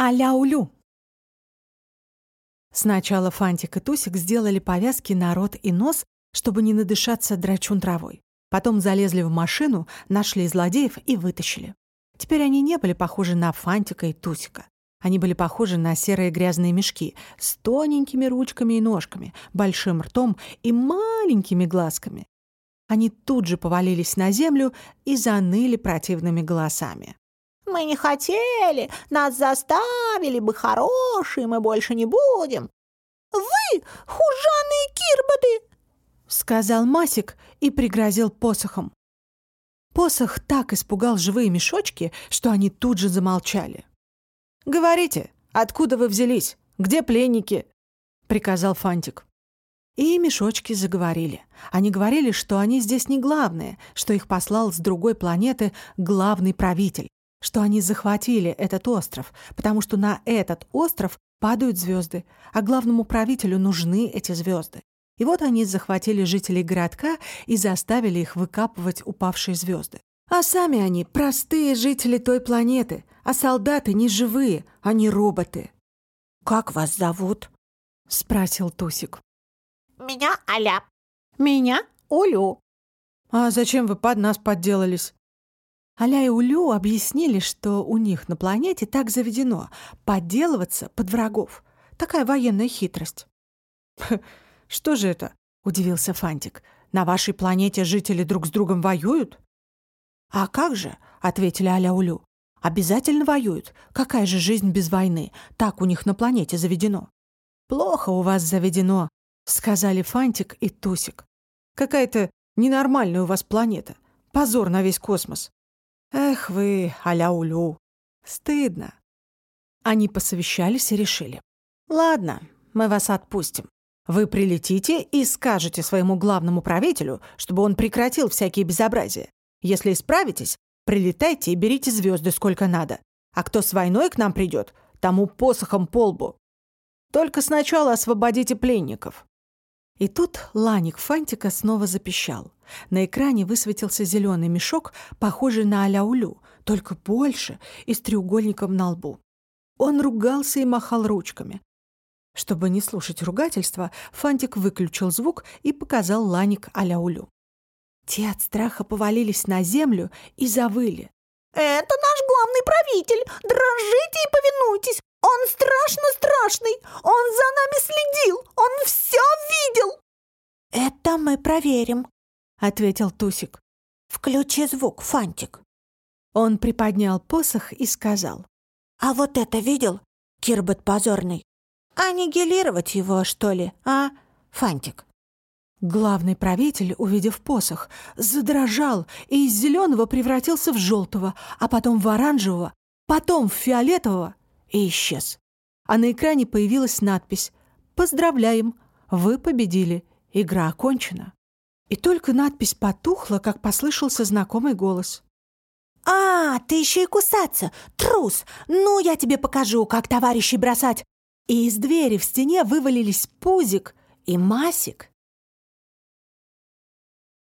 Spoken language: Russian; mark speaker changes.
Speaker 1: Аляулю. Сначала Фантик и Тусик сделали повязки на рот и нос, чтобы не надышаться драчун травой. Потом залезли в машину, нашли злодеев и вытащили. Теперь они не были похожи на Фантика и Тусика. Они были похожи на серые грязные мешки с тоненькими ручками и ножками, большим ртом и маленькими глазками. Они тут же повалились на землю и заныли противными голосами.
Speaker 2: Мы не хотели, нас заставили бы хорошие, мы больше не будем. Вы хужаные кирбоды!»
Speaker 1: — сказал Масик и пригрозил посохом. Посох так испугал живые мешочки, что они тут же замолчали. «Говорите, откуда вы взялись? Где пленники?» — приказал Фантик. И мешочки заговорили. Они говорили, что они здесь не главные, что их послал с другой планеты главный правитель, что они захватили этот остров, потому что на этот остров падают звезды, а главному правителю нужны эти звезды. И вот они захватили жителей городка и заставили их выкапывать упавшие звезды. А сами они простые жители той планеты, а солдаты не живые, они роботы.
Speaker 2: «Как вас зовут?»
Speaker 1: — спросил Тусик.
Speaker 2: «Меня Аля».
Speaker 1: «Меня Улю». «А зачем вы под нас подделались?» Аля и Улю объяснили, что у них на планете так заведено — подделываться под врагов. Такая военная хитрость. «Что же это?» — удивился Фантик. «На вашей планете жители друг с другом воюют?» «А как же?» — ответили Аля Улю. «Обязательно воюют. Какая же жизнь без войны? Так у них на планете заведено». «Плохо у вас заведено», — сказали Фантик и Тусик. «Какая-то ненормальная у вас планета. Позор на весь космос». Эх вы, аля-улю. Стыдно. Они посовещались и решили. Ладно, мы вас отпустим. Вы прилетите и скажете своему главному правителю, чтобы он прекратил всякие безобразия. Если исправитесь, прилетайте и берите звезды сколько надо. А кто с войной к нам придет, тому посохом по лбу. Только сначала освободите пленников. И тут ланик Фантика снова запищал. На экране высветился зеленый мешок, похожий на аляулю, только больше и с треугольником на лбу. Он ругался и махал ручками. Чтобы не слушать ругательства, Фантик выключил звук и показал ланик аляулю. Те от страха повалились на землю и завыли.
Speaker 2: «Это наш главный правитель! Дрожите и повинуйтесь! Он страшно страшный! Он за нами следил! Он все видел!»
Speaker 3: «Это мы проверим», — ответил Тусик.
Speaker 2: «Включи звук, Фантик».
Speaker 1: Он приподнял посох и сказал.
Speaker 3: «А вот это видел, Кирбет позорный? Аннигилировать его, что ли, а, Фантик?»
Speaker 1: Главный правитель, увидев посох, задрожал и из зеленого превратился в желтого, а потом в оранжевого, потом в фиолетового и исчез. А на экране появилась надпись «Поздравляем! Вы победили! Игра окончена!» И только надпись потухла, как послышался знакомый голос.
Speaker 3: «А, ты еще и кусаться! Трус! Ну, я тебе покажу, как товарищей бросать!»
Speaker 1: И из двери в стене вывалились Пузик и Масик.